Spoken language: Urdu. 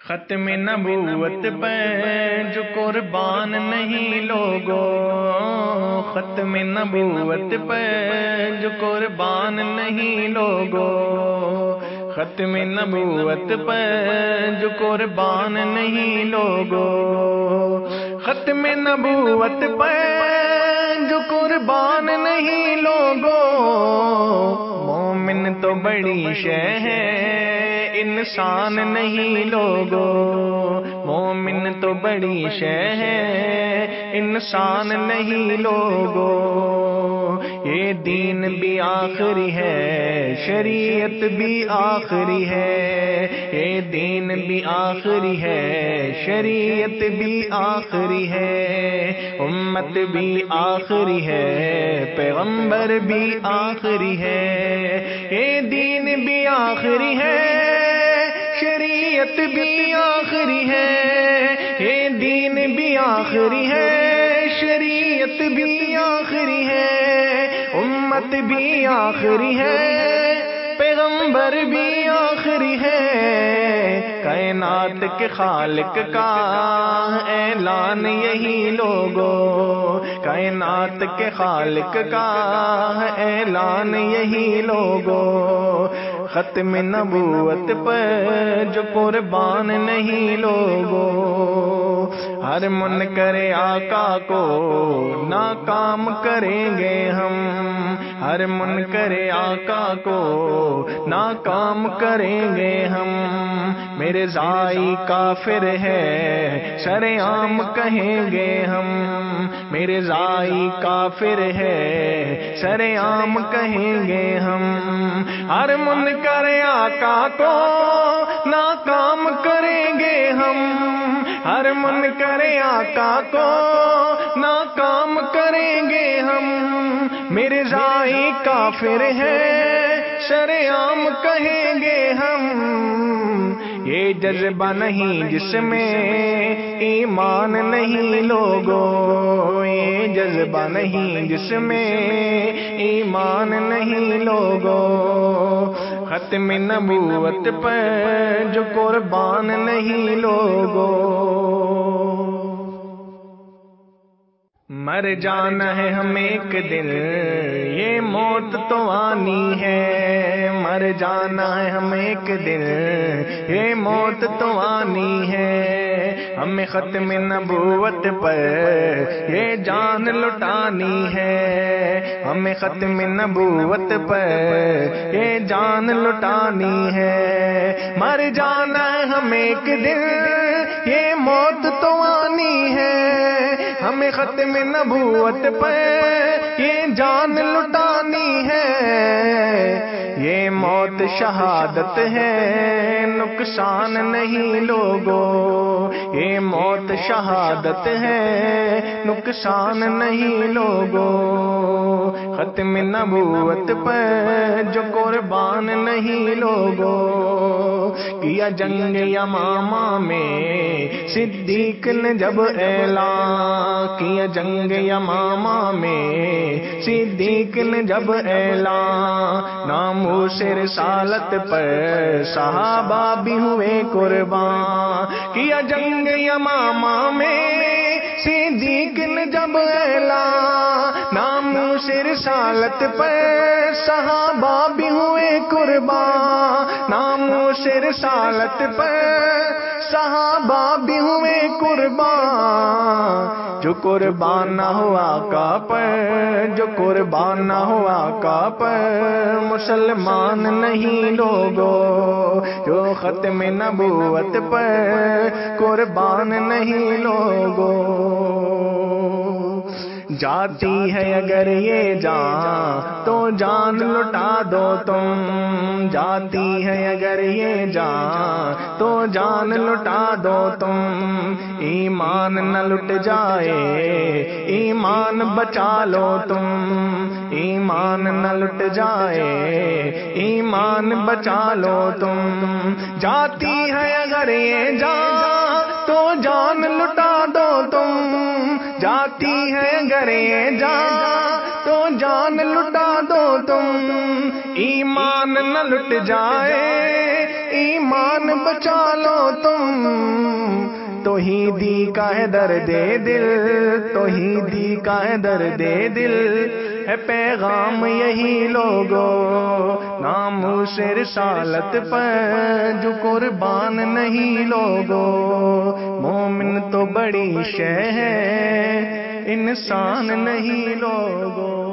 ختم نبوت پہ جو قربان نہیں لوگو ختم نبوت پہ جو قربان نہیں لوگو ختم نبوت پہ جو قربان نہیں لوگو ختم نبوت پہ جو قربان نہیں لوگو مومن تو بڑی شہ ہے انسان نہیں لوگو، مومن تو بڑی شہ ہے۔ انسان نہیں لوگو، یہ دین بھی آخری ہے، شریعت بھی آخری ہے۔ یہ دین بھی آخری ہے، شریعت بھی آخری ہے۔ امت بھی آخری ہے، پیغمبر بھی آخری ہے۔ یہ دین بھی آخری ہے شریعت بھی آخری ہے دین بھی آخری ہے، شریعت بھی آخری ہے، امت بھی آخری ہے، پیغمبر بھی آخری ہے کائنات کے خالق کا۔ اعلان یہی لوگو، کائنات کے خالق کا۔ اعلان یہی لوگو، ختم نبوت پر جو قربان نہیں لوگو۔ ہر من کرے آقا کو ناکام کریں گے ہم۔ ہر من کرے آقا کو ناکام کریں گے ہم۔ میرے زائی کافر ہے سر عام کہیں گے ہم۔ میرے زائی کافر ہے سر عام کہیں گے ہم۔ ہر من کرے آقا کو ناکام کریں گے ہم۔ ہر من کرے آقا کو، ناکام کریں گے ہم۔ میرے زائی کافر ہے سر عام کہیں گے ہم۔ یہ جذبہ نہیں جس میں ایمان نہیں لوگو۔ یہ جذبہ نہیں جس میں ایمان نہیں لوگو۔ ختم نبوت پر جو قربان نہیں لوگو۔ مر جانا ہے ہم ایک دن یہ موت تو آنی ہے۔ مر جانا ہے ہم ایک دن یہ موت تو آنی ہے۔ ہمیں ختم نبوت پر یہ جان لٹانی ہے۔ ہمیں ختم نبوت پر یہ جان لٹانی ہے۔ مر جانا ہم ایک دن، یہ موت تو آنی ہے۔ ہمیں ختم نبوت پہ یہ جان لٹانی ہے؟ یہ موت شہادت ہے، نقصان نہیں لوگو یہ موت شہادت ہے، نقصان نہیں لوگو ختم نبوت پہ جو قربان نہیں لوگو کیا جنگ یا میں صدیق نے جب اعلان، کیا جنگ یا میں صدیق نے جب اعلان نامو سے رسالت پر صحابہ بھی ہوئے قربان۔ کیا جنگ یا میں صدیق نے جب اعلان نامو سے رسالت پر صحابہ بھی ہوئے قربان۔ نامو سے رسالت پر صحابہ بھی ہوئے قربان، جو قربان نہ ہوا کا پر، جو قربان نہ ہوا کا پر، مسلمان نہیں لوگو، جو ختم نبوت پر، قربان نہیں لوگو۔ جاتی ہے اگر یہ جان، تو جان لٹا دو تم۔ جاتی ہے اگر یہ جان، تو جان لٹا دو تم۔ ایمان نہ لٹ جائے، ایمان بچا لو تم۔ ایمان نہ لٹ جائے، ایمان بچا لو تم۔ جاتی ہے اگر یہ جان جاتی ہے گرے جا تو جان لٹا دو تم۔ ایمان نہ لٹ جائے، ایمان بچا لو تم۔ تو ہی دی کا ہے درد دل تو ہی دی کا ہے درد دل۔ ہے پیغام یہی لوگو، نام سے رسالت پر جو قربان نہیں لوگو۔ مومن تو بڑی شہ ہے انسان نہیں لوگوں